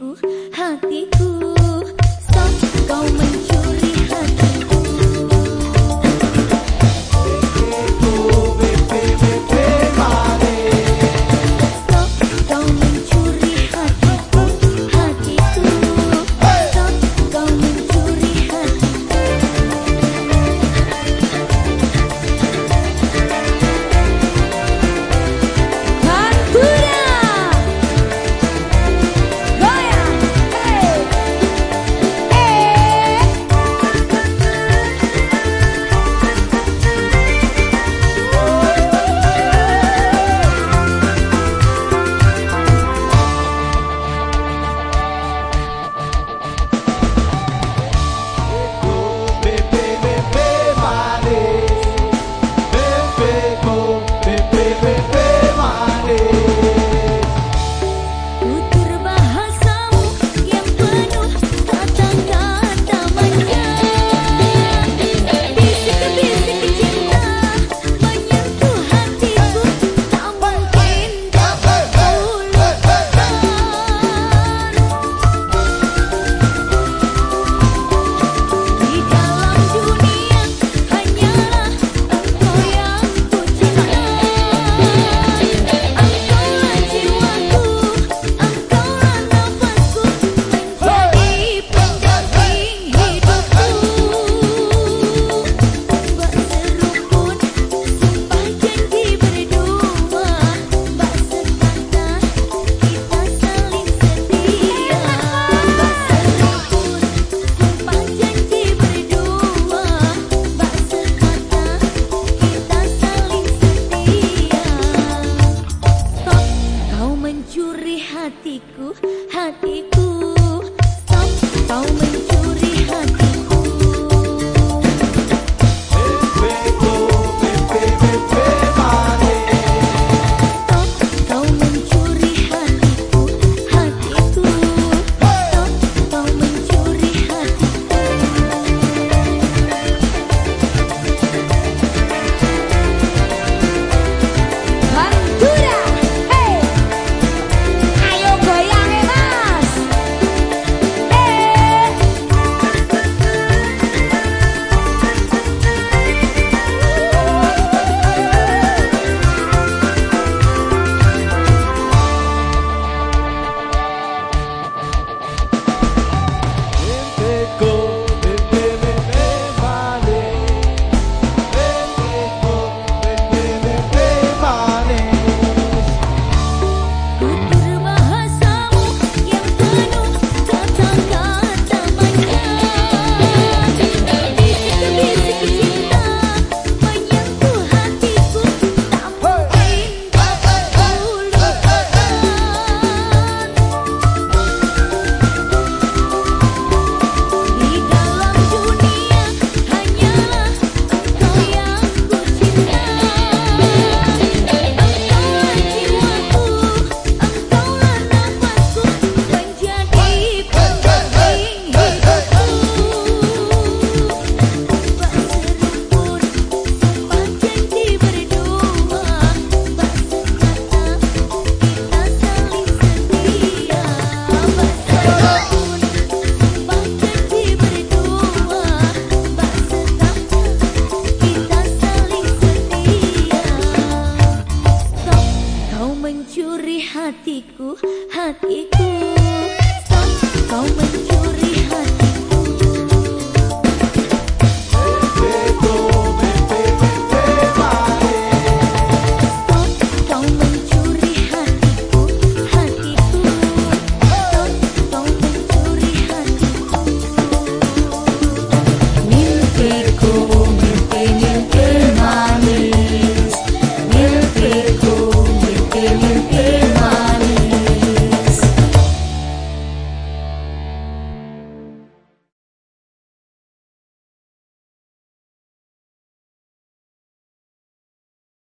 cours hatiku mencuri hatiku, hatiku. Stop, kau mencuri hatiku.